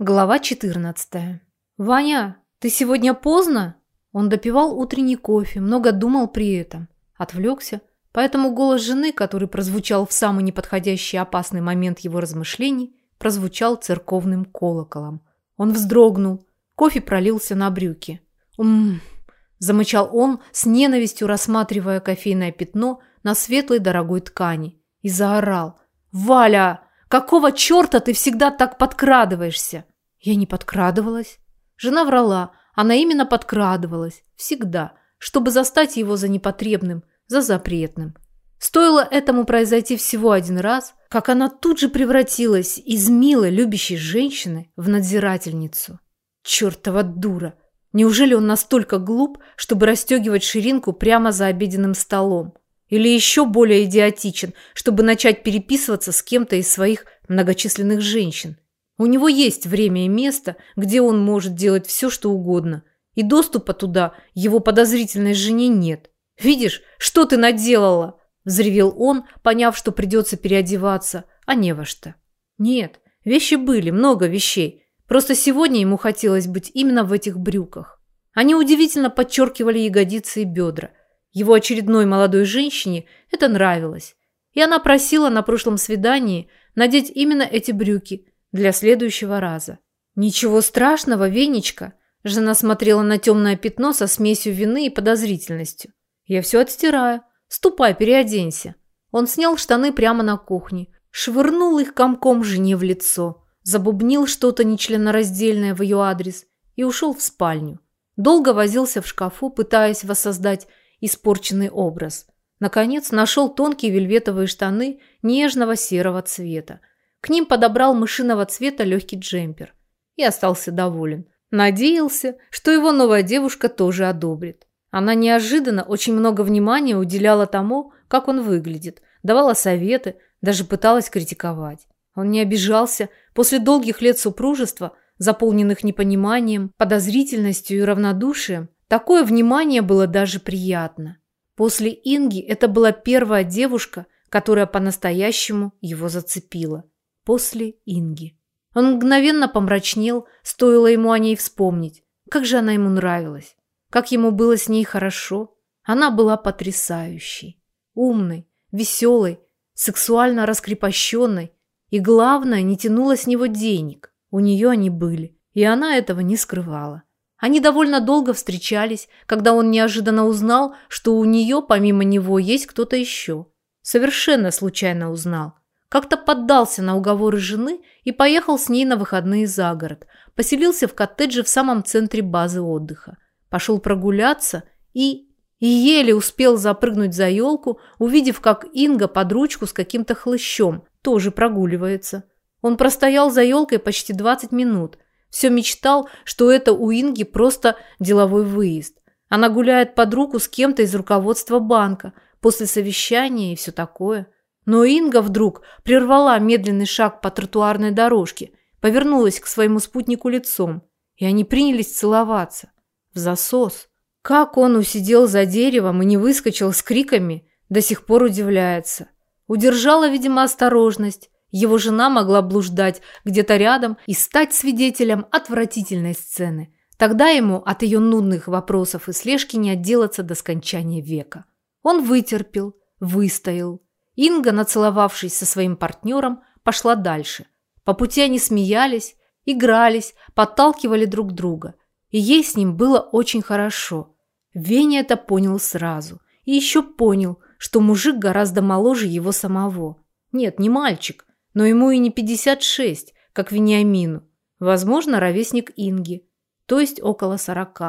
Глава 14. «Ваня, ты сегодня поздно?» Он допивал утренний кофе, много думал при этом. Отвлекся, поэтому голос жены, который прозвучал в самый неподходящий опасный момент его размышлений, прозвучал церковным колоколом. Он вздрогнул, кофе пролился на брюки. «Ум...» – замычал он, с ненавистью рассматривая кофейное пятно на светлой дорогой ткани, и заорал. «Валя!» Какого черта ты всегда так подкрадываешься? Я не подкрадывалась. Жена врала. Она именно подкрадывалась. Всегда. Чтобы застать его за непотребным, за запретным. Стоило этому произойти всего один раз, как она тут же превратилась из милой, любящей женщины в надзирательницу. Чертова дура! Неужели он настолько глуп, чтобы расстегивать ширинку прямо за обеденным столом? Или еще более идиотичен, чтобы начать переписываться с кем-то из своих многочисленных женщин. У него есть время и место, где он может делать все, что угодно. И доступа туда его подозрительной жене нет. «Видишь, что ты наделала?» – взревел он, поняв, что придется переодеваться, а не во что. Нет, вещи были, много вещей. Просто сегодня ему хотелось быть именно в этих брюках. Они удивительно подчеркивали ягодицы и бедра, его очередной молодой женщине это нравилось. И она просила на прошлом свидании надеть именно эти брюки для следующего раза. «Ничего страшного, Венечка!» Жена смотрела на темное пятно со смесью вины и подозрительностью. «Я все отстираю. Ступай, переоденься». Он снял штаны прямо на кухне, швырнул их комком жене в лицо, забубнил что-то нечленораздельное в ее адрес и ушел в спальню. Долго возился в шкафу, пытаясь воссоздать испорченный образ. Наконец нашел тонкие вельветовые штаны нежного серого цвета. К ним подобрал мышиного цвета легкий джемпер. И остался доволен. Надеялся, что его новая девушка тоже одобрит. Она неожиданно очень много внимания уделяла тому, как он выглядит, давала советы, даже пыталась критиковать. Он не обижался. После долгих лет супружества, заполненных непониманием, подозрительностью и равнодушием, Такое внимание было даже приятно. После Инги это была первая девушка, которая по-настоящему его зацепила. После Инги. Он мгновенно помрачнел, стоило ему о ней вспомнить. Как же она ему нравилась. Как ему было с ней хорошо. Она была потрясающей. Умной, веселой, сексуально раскрепощенной. И главное, не тянула с него денег. У нее они были. И она этого не скрывала. Они довольно долго встречались, когда он неожиданно узнал, что у нее помимо него есть кто-то еще. Совершенно случайно узнал. Как-то поддался на уговоры жены и поехал с ней на выходные за город. Поселился в коттедже в самом центре базы отдыха. Пошел прогуляться и... И еле успел запрыгнуть за елку, увидев, как Инга под ручку с каким-то хлыщом тоже прогуливается. Он простоял за елкой почти 20 минут – все мечтал, что это у Инги просто деловой выезд. Она гуляет под руку с кем-то из руководства банка, после совещания и все такое. Но Инга вдруг прервала медленный шаг по тротуарной дорожке, повернулась к своему спутнику лицом, и они принялись целоваться. В засос. Как он усидел за деревом и не выскочил с криками, до сих пор удивляется. Удержала, видимо, осторожность, его жена могла блуждать где-то рядом и стать свидетелем отвратительной сцены. Тогда ему от ее нудных вопросов и слежки не отделаться до скончания века. Он вытерпел, выстоял. Инга, нацеловавшись со своим партнером, пошла дальше. По пути они смеялись, игрались, подталкивали друг друга. И ей с ним было очень хорошо. Веня это понял сразу. И еще понял, что мужик гораздо моложе его самого. Нет, не мальчик, но ему и не 56, как Вениамину. Возможно, ровесник Инги, то есть около 40.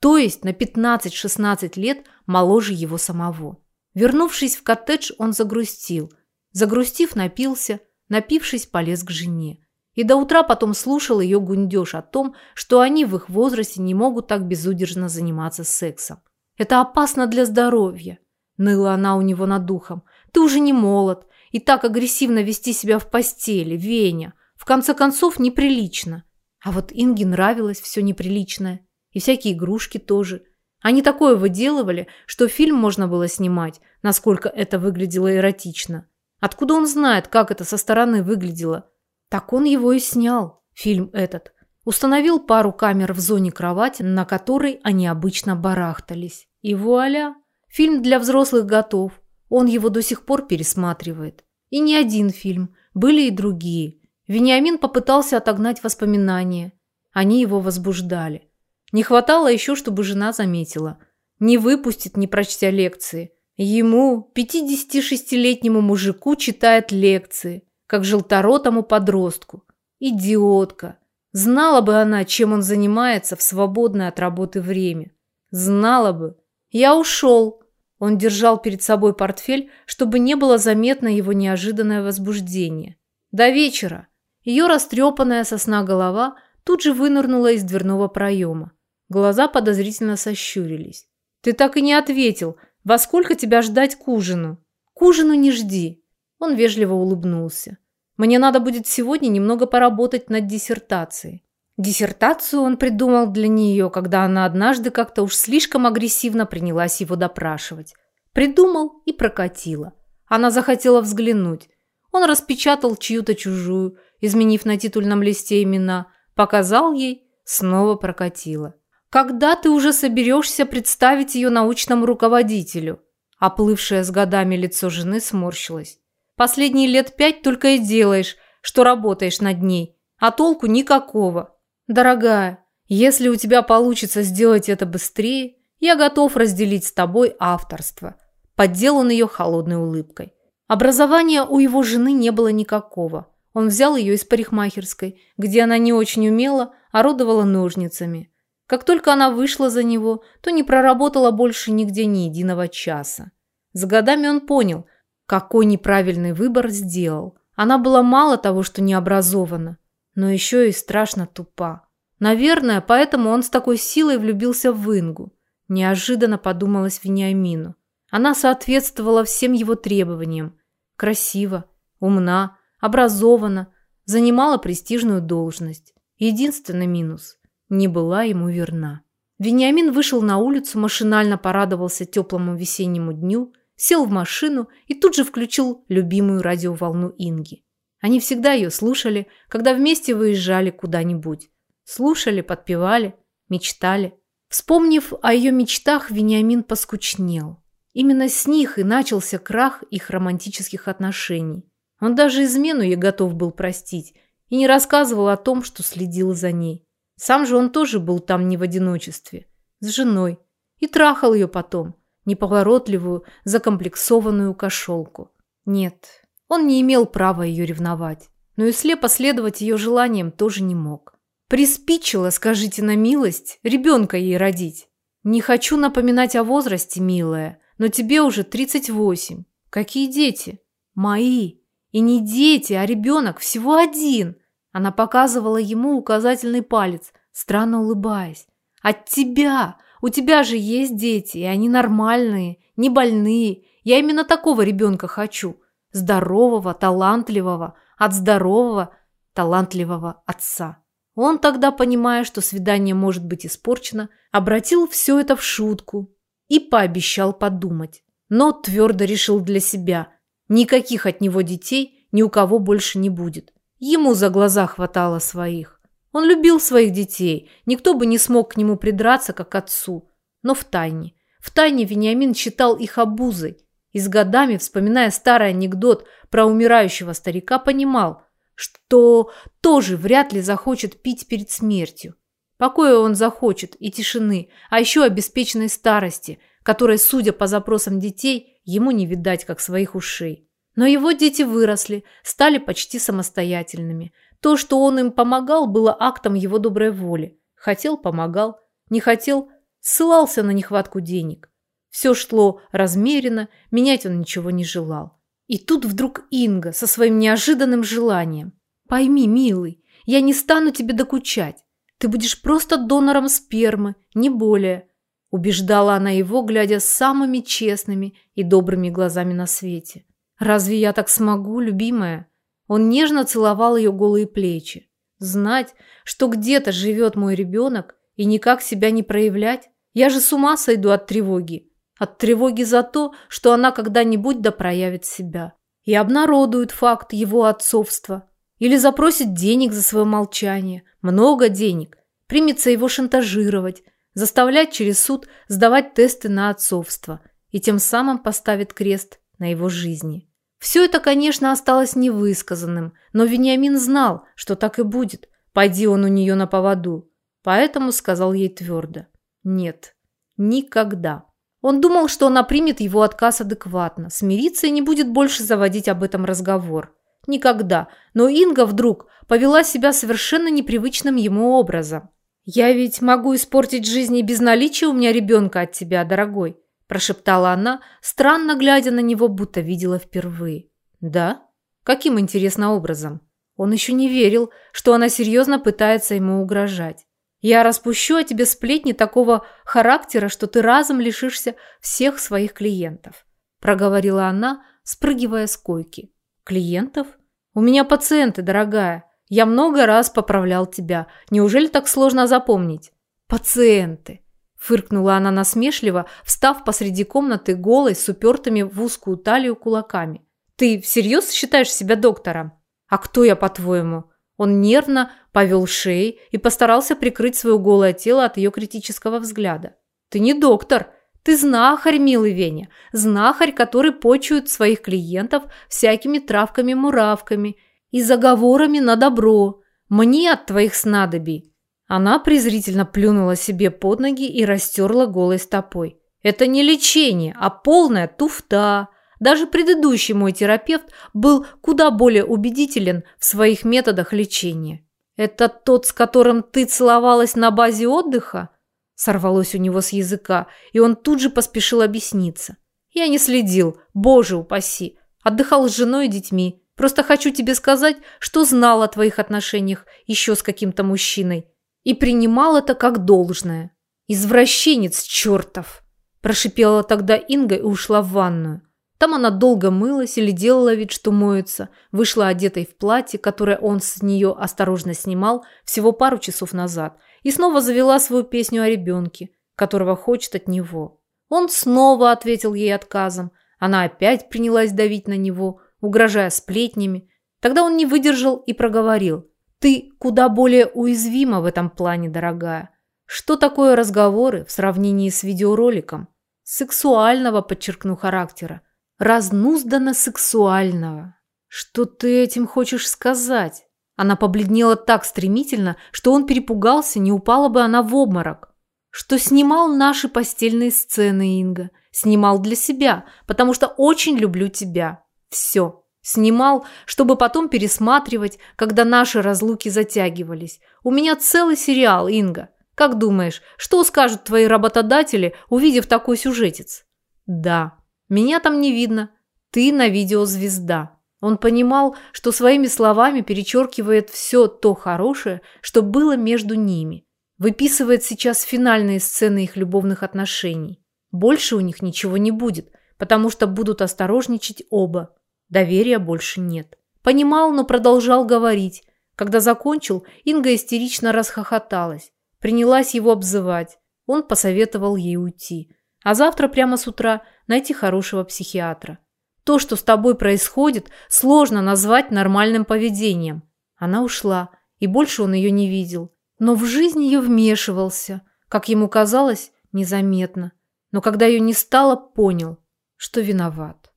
То есть на 15-16 лет моложе его самого. Вернувшись в коттедж, он загрустил. Загрустив, напился, напившись, полез к жене. И до утра потом слушал ее гундеж о том, что они в их возрасте не могут так безудержно заниматься сексом. «Это опасно для здоровья», – ныла она у него над духом. «Ты уже не молод, и так агрессивно вести себя в постели, Веня. В конце концов, неприлично. А вот Инге нравилось все неприличное. И всякие игрушки тоже. Они такое выделывали, что фильм можно было снимать, насколько это выглядело эротично. Откуда он знает, как это со стороны выглядело? Так он его и снял. фильм этот. Установил пару камер в зоне кровати, на которой они обычно барахтались. И вуаля! Фильм для взрослых готов. Он его до сих пор пересматривает. И не один фильм, были и другие. Вениамин попытался отогнать воспоминания. Они его возбуждали. Не хватало еще, чтобы жена заметила. Не выпустит, не прочтя лекции. Ему, 56-летнему мужику, читает лекции, как желторотому подростку. Идиотка. Знала бы она, чем он занимается в свободное от работы время. Знала бы. Я ушел. Он держал перед собой портфель, чтобы не было заметно его неожиданное возбуждение. До вечера. Ее растрепанная сосна голова тут же вынырнула из дверного проема. Глаза подозрительно сощурились. «Ты так и не ответил. Во сколько тебя ждать к ужину?» «К ужину не жди». Он вежливо улыбнулся. «Мне надо будет сегодня немного поработать над диссертацией». Диссертацию он придумал для нее, когда она однажды как-то уж слишком агрессивно принялась его допрашивать. Придумал и прокатила. Она захотела взглянуть. Он распечатал чью-то чужую, изменив на титульном листе имена, показал ей, снова прокатила. Когда ты уже соберешься представить ее научному руководителю? Оплывшее с годами лицо жены сморщилось. Последние лет пять только и делаешь, что работаешь над ней, а толку никакого. Дорогая, если у тебя получится сделать это быстрее, я готов разделить с тобой авторство. Поддел он ее холодной улыбкой. Образования у его жены не было никакого. Он взял ее из парикмахерской, где она не очень умела, орудовала ножницами. Как только она вышла за него, то не проработала больше нигде ни единого часа. С годами он понял, какой неправильный выбор сделал. Она была мало того, что не образована, но еще и страшно тупа. Наверное, поэтому он с такой силой влюбился в Ингу. Неожиданно подумалось Вениамину. Она соответствовала всем его требованиям. Красива, умна, образована, занимала престижную должность. Единственный минус не была ему верна. Вениамин вышел на улицу, машинально порадовался теплому весеннему дню, сел в машину и тут же включил любимую радиоволну Инги. Они всегда ее слушали, когда вместе выезжали куда-нибудь. Слушали, подпевали, мечтали. Вспомнив о ее мечтах, Вениамин поскучнел. Именно с них и начался крах их романтических отношений. Он даже измену ей готов был простить и не рассказывал о том, что следил за ней. Сам же он тоже был там не в одиночестве, с женой, и трахал ее потом, неповоротливую, закомплексованную кошелку. Нет, он не имел права ее ревновать, но и слепо следовать ее желаниям тоже не мог. Приспичило, скажите на милость, ребенка ей родить. Не хочу напоминать о возрасте, милая, но тебе уже 38. Какие дети? Мои. И не дети, а ребенок, всего один. Она показывала ему указательный палец, странно улыбаясь. «От тебя! У тебя же есть дети, и они нормальные, не больные. Я именно такого ребенка хочу. Здорового, талантливого, от здорового, талантливого отца». Он тогда, понимая, что свидание может быть испорчено, обратил все это в шутку и пообещал подумать. Но твердо решил для себя – никаких от него детей ни у кого больше не будет. Ему за глаза хватало своих. Он любил своих детей, никто бы не смог к нему придраться, как отцу. Но в тайне. В тайне Вениамин считал их обузой. И с годами, вспоминая старый анекдот про умирающего старика, понимал, что тоже вряд ли захочет пить перед смертью. Покоя он захочет и тишины, а еще обеспеченной старости, которой, судя по запросам детей, ему не видать, как своих ушей. Но его дети выросли, стали почти самостоятельными. То, что он им помогал, было актом его доброй воли. Хотел – помогал, не хотел – ссылался на нехватку денег. Все шло размеренно, менять он ничего не желал. И тут вдруг Инга со своим неожиданным желанием. «Пойми, милый, я не стану тебе докучать. Ты будешь просто донором спермы, не более», убеждала она его, глядя самыми честными и добрыми глазами на свете. «Разве я так смогу, любимая?» Он нежно целовал ее голые плечи. «Знать, что где-то живет мой ребенок и никак себя не проявлять? Я же с ума сойду от тревоги. От тревоги за то, что она когда-нибудь да проявит себя. И обнародует факт его отцовства. Или запросит денег за свое молчание, много денег, примется его шантажировать, заставлять через суд сдавать тесты на отцовство и тем самым поставит крест на его жизни. Все это, конечно, осталось невысказанным, но Вениамин знал, что так и будет, пойди он у нее на поводу. Поэтому сказал ей твердо «Нет, никогда». Он думал, что она примет его отказ адекватно, смирится и не будет больше заводить об этом разговор. Никогда. Но Инга вдруг повела себя совершенно непривычным ему образом. «Я ведь могу испортить жизнь и без наличия у меня ребенка от тебя, дорогой», прошептала она, странно глядя на него, будто видела впервые. «Да? Каким, интересно, образом?» Он еще не верил, что она серьезно пытается ему угрожать. «Я распущу о тебе сплетни такого характера, что ты разом лишишься всех своих клиентов», проговорила она, спрыгивая с койки. «Клиентов? У меня пациенты, дорогая. Я много раз поправлял тебя. Неужели так сложно запомнить?» «Пациенты!» Фыркнула она насмешливо, встав посреди комнаты голой с упертыми в узкую талию кулаками. «Ты всерьез считаешь себя доктором? А кто я, по-твоему?» Он нервно повел шеей и постарался прикрыть свое голое тело от ее критического взгляда. «Ты не доктор. Ты знахарь, милый Веня. Знахарь, который почует своих клиентов всякими травками-муравками и заговорами на добро. Мне от твоих снадобий она презрительно плюнула себе под ноги и растерла голой стопой. Это не лечение, а полная туфта. Даже предыдущий мой терапевт был куда более убедителен в своих методах лечения. «Это тот, с которым ты целовалась на базе отдыха?» Сорвалось у него с языка, и он тут же поспешил объясниться. «Я не следил, боже упаси. Отдыхал с женой и детьми. Просто хочу тебе сказать, что знал о твоих отношениях еще с каким-то мужчиной и принимал это как должное. «Извращенец чертов!» – прошипела тогда Инга и ушла в ванную. Там она долго мылась или делала вид, что моется, вышла одетой в платье, которое он с нее осторожно снимал всего пару часов назад, и снова завела свою песню о ребенке, которого хочет от него. Он снова ответил ей отказом. Она опять принялась давить на него, угрожая сплетнями. Тогда он не выдержал и проговорил. Ты куда более уязвима в этом плане, дорогая. Что такое разговоры в сравнении с видеороликом? Сексуального, подчеркну, характера. Разнузданно сексуального. Что ты этим хочешь сказать? Она побледнела так стремительно, что он перепугался, не упала бы она в обморок. Что снимал наши постельные сцены, Инга. Снимал для себя, потому что очень люблю тебя. Все. Снимал, чтобы потом пересматривать, когда наши разлуки затягивались. У меня целый сериал, Инга. Как думаешь, что скажут твои работодатели, увидев такой сюжетец? Да, меня там не видно. Ты на видео звезда. Он понимал, что своими словами перечеркивает все то хорошее, что было между ними. Выписывает сейчас финальные сцены их любовных отношений. Больше у них ничего не будет, потому что будут осторожничать оба. Доверия больше нет. Понимал, но продолжал говорить. Когда закончил, Инга истерично расхохоталась. Принялась его обзывать. Он посоветовал ей уйти. А завтра прямо с утра найти хорошего психиатра. То, что с тобой происходит, сложно назвать нормальным поведением. Она ушла, и больше он ее не видел. Но в жизнь ее вмешивался, как ему казалось, незаметно. Но когда ее не стало, понял, что виноват.